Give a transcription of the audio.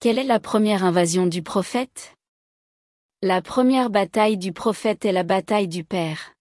Quelle est la première invasion du prophète? La première bataille du prophète est la bataille du Père.